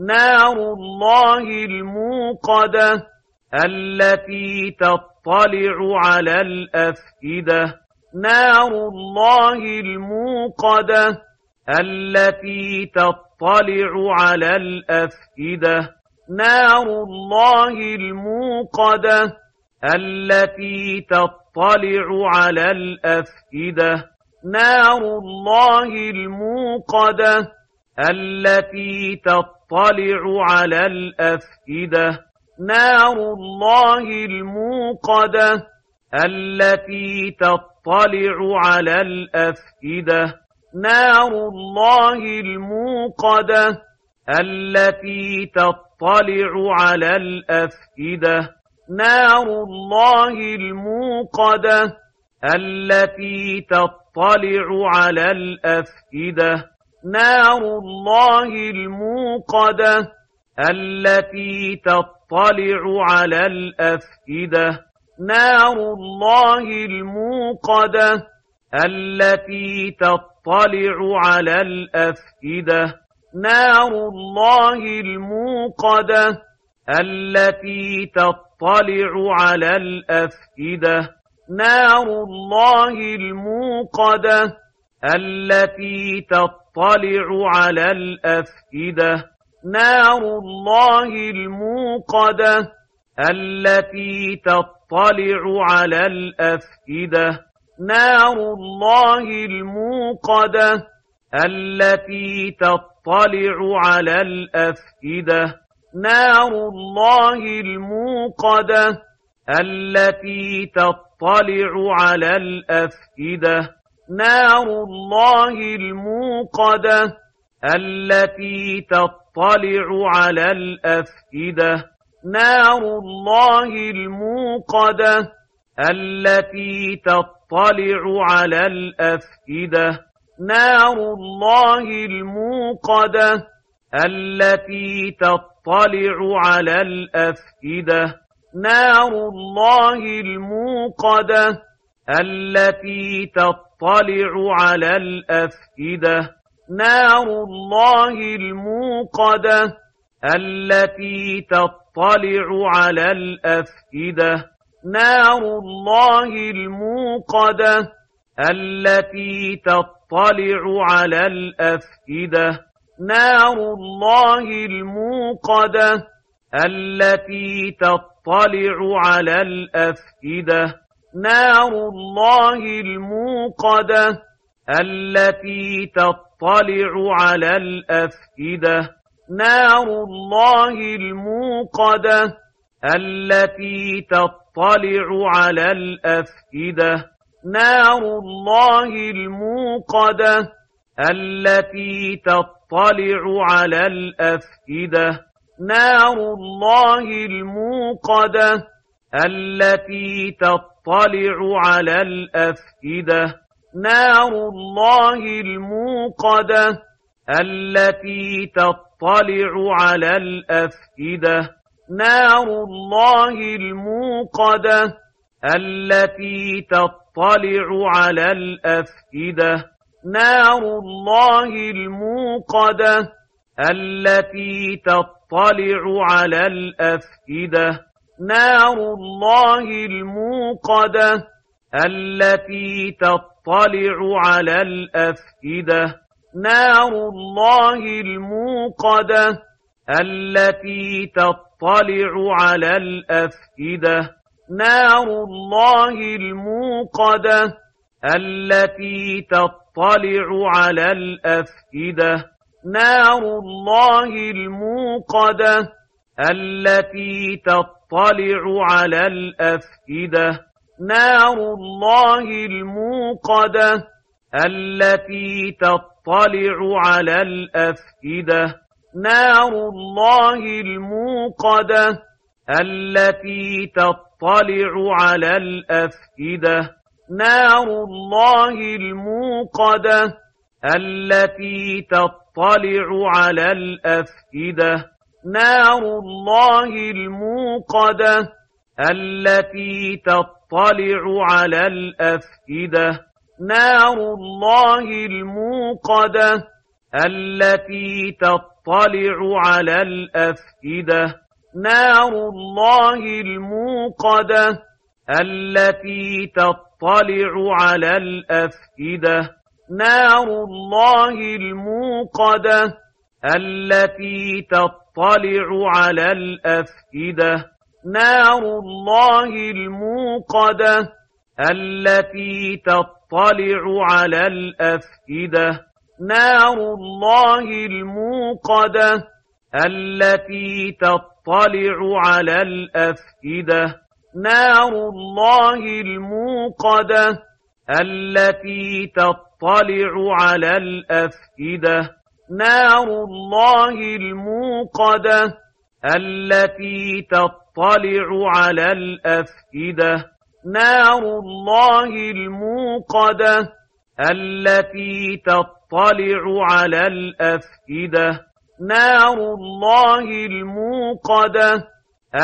نار الله الموقدة التي تطلع على الأفئدة. نار الله الموقدة التي تطلع على الأفئدة. نار الله الموقدة التي تطلع على الأفئدة. نار الله الموقدة التي تطلع على الأفئدة. نار الله الموقدة التي تطلع على الأفئدة. نار الله الموقدة التي تطلع على الأفئدة. نار الله الموقدة التي تطلع على الأفئدة. نار الله الموقدة التي تطلع على الأفئدة. نار الله الموقدة التي تطلع على الأفئدة. نار الله الموقدة التي تطلع على الأفئدة. نار الله الموقدة التي تطلع على الأفئدة. نار الله الموقدة التي تطلع على الأفئدة. نار الله الموقدة التي تطلع على الأفئدة. نار الله الموقدة التي تطلع على الأفئدة. نار الله الموقدة التي تطلع على الأفئدة. نار الله الموقدة التي تطلع على الأفئدة. نار الله الموقدة التي تطلع على الأفئدة. نار الله الموقدة التي تطلع على الأفئدة. نار الله الموقدة. التي تطلع على الأفئدة. نار الله الموقدة. التي تطلع على الأفئدة. نار الله الموقدة. التي تطلع على الأفئدة. نار الله الموقدة التي تطلع على الأفئدة. نار الله الموقدة التي تطلع على الأفئدة. نار الله الموقدة التي تطلع على الأفئدة. نار الله الموقدة التي تطلع على الأفئدة. نار الله الموقدة. التي تطلع على الأفئدة. نار الله الموقدة. التي تطلع على الأفئدة. نار الله الموقدة. التي تطلع على الأفئدة. نار الله الموقدة التي تطلع على الأفئدة. نار الله الموقدة التي تطلع على الأفئدة. نار الله الموقدة التي تطلع على الأفئدة. نار الله الموقدة التي تطلع على الأفئدة. نار الله الموقدة. التي تطلع على الأفئدة. نار الله الموقدة. التي تطلع على الأفئدة. نار الله الموقدة. التي تطلع على الأفئدة. نار الله الموقدة التي تطلع على الأفئدة. نار الله الموقدة التي تطلع على الأفئدة. نار الله الموقدة التي تطلع على الأفئدة. نار الله الموقدة التي تطلع على الأفئدة. نار الله الموقدة التي تطلع على الأفئدة. نار الله الموقدة التي تطلع على الأفئدة. نار الله الموقدة التي تطلع على الأفئدة. نار الله الموقدة التي تطلع على الأفئدة. نار الله الموقدة التي تطلع على الأفئدة. نار الله الموقدة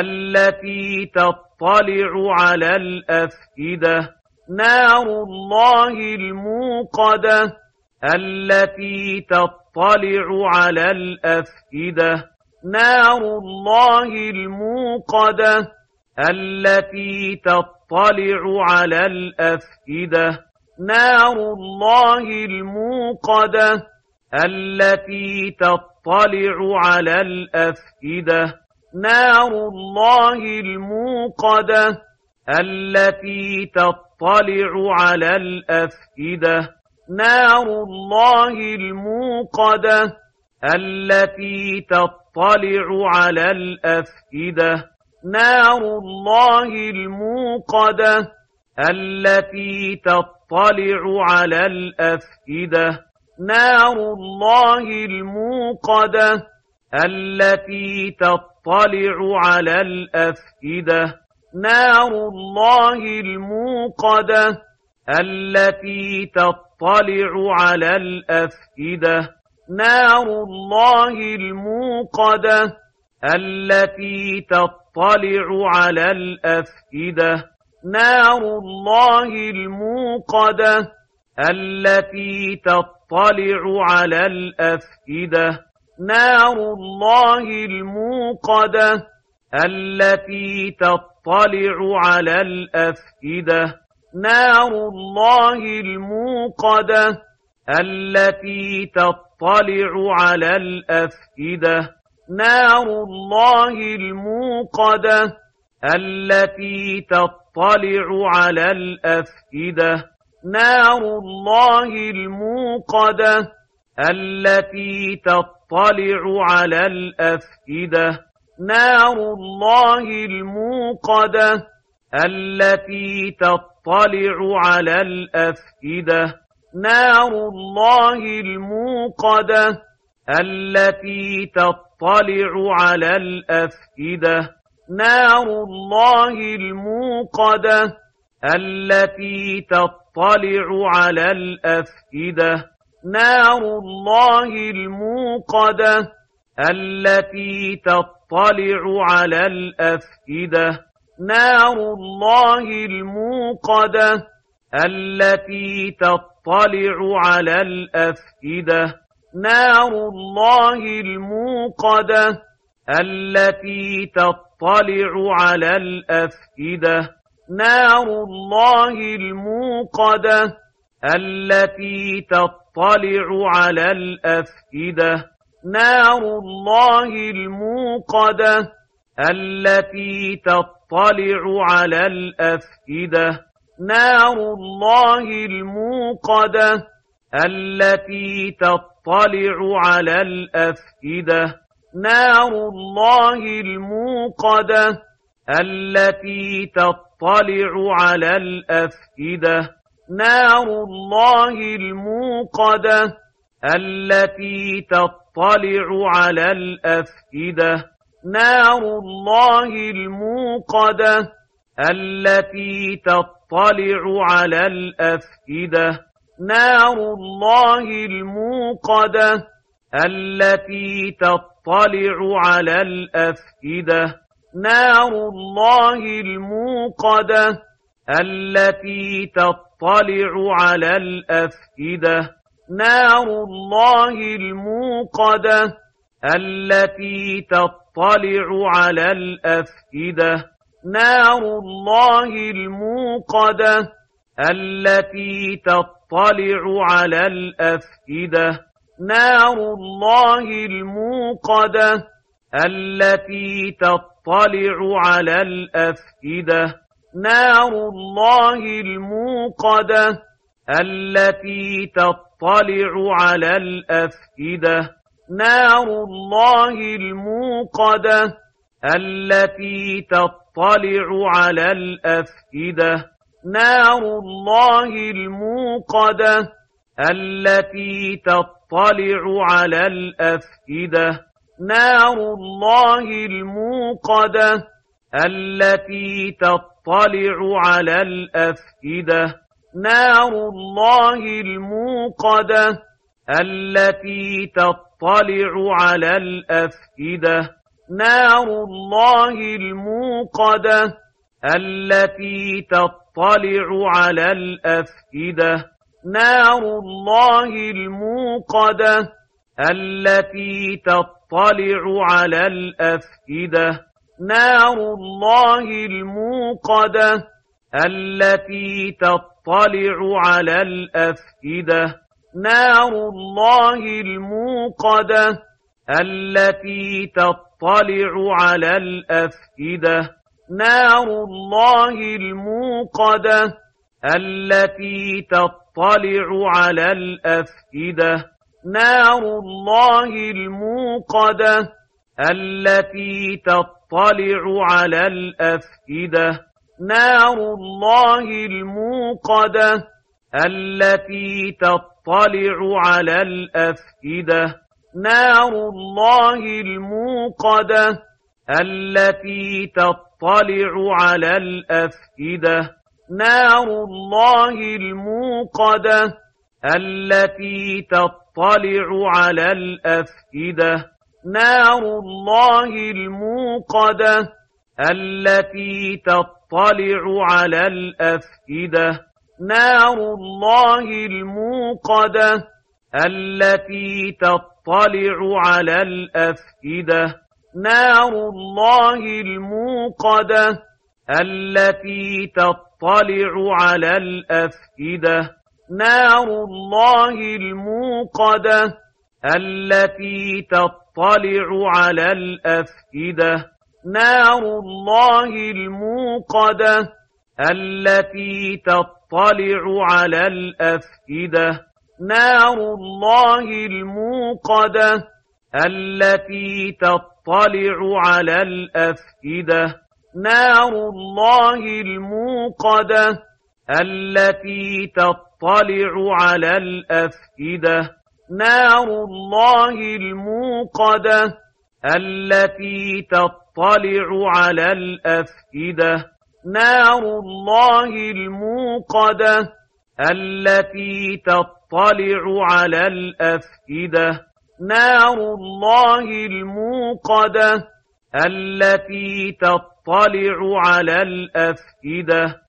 التي تطلع على الأفئدة. نار الله الموقدة التي تطلع على الأفئدة. نار الله الموقدة التي تطلع على الأفئدة. نار الله الموقدة التي تطلع على الأفئدة. نار الله الموقدة التي تطلع على الأفئدة. نار الله الموقدة التي تطلع على الأفئدة. نار الله الموقدة التي تطلع على الأفئدة. نار الله الموقدة التي تطلع على الأفئدة. نار الله الموقدة التي تطلع على الأفئدة. نار الله الموقدة التي تطلع على الأفئدة. نار الله الموقدة التي تطلع على الأفئدة. نار الله الموقدة التي تطلع على الأفئدة. نار الله الموقدة التي تطلع على الأفئدة. نار الله الموقدة التي تطلع على الأفئدة. نار الله الموقدة التي تطلع على الأفئدة. نار الله الموقدة التي تطلع على الأفئدة. نار الله الموقدة التي تطلع على الأفئدة. نار الله الموقدة التي تطلع على الأفئدة. نار الله الموقدة التي تطلع على الأفئدة. نار الله الموقدة التي تطلع على الأفئدة نار الله الموقدة التي تطلع على الأفئدة نار الله الموقدة التي تطلع على الأفئدة نار الله الموقدة التي تطلع على الأفئدة. نار الله الموقدة. التي تطلع على الأفئدة. نار الله الموقدة. التي تطلع على الأفئدة. نار الله الموقدة. التي تطلع على الأفئدة. نار الله الموقدة التي تطلع على الأفئدة. نار الله الموقدة التي تطلع على الأفئدة. نار الله الموقدة التي تطلع على الأفئدة. نار الله الموقدة التي تطلع على الأفئدة. نار الله الموقدة. التي تطلع على الأفئدة. نار الله الموقدة. التي تطلع على الأفئدة. نار الله الموقدة. التي تطلع على الأفئدة. نار الله الموقدة التي تطلع على الأفئدة نار الله الموقدة التي تطلع على الأفئدة نار الله الموقدة التي تطلع على الأفئدة نار الله الموقدة التي تطلع على الأفئدة. نار الله الموقدة التي تطلع على الأفئدة. نار الله الموقدة التي تطلع على الأفئدة. نار الله الموقدة التي تطلع على الأفئدة. نار الله الموقدة التي تطلع على الأفئدة. نار الله الموقدة التي تطلع على الأفئدة. نار الله الموقدة التي تطلع على الأفئدة. نار الله الموقدة التي تطلع على الأفئدة. نار الله الموقدة. التي تطلع على الأفئدة. نار الله الموقدة. التي تطلع على الأفئدة. نار الله الموقدة. التي تطلع على الأفئدة. نار الله الموقدة التي تطلع على الأفئدة. نار الله الموقدة التي تطلع على الأفئدة. نار الله الموقدة التي تطلع على الأفئدة. نار الله الموقدة التي تطلع على الأفئدة. نار الله الموقدة التي تطلع على الأفئدة. نار الله الموقدة التي تطلع على الأفئدة. نار الله الموقدة التي تطلع على الأفئدة. نار الله الموقدة التي تطلع على الأفئدة. نار الله الموقدة التي تطلع على الأفئدة.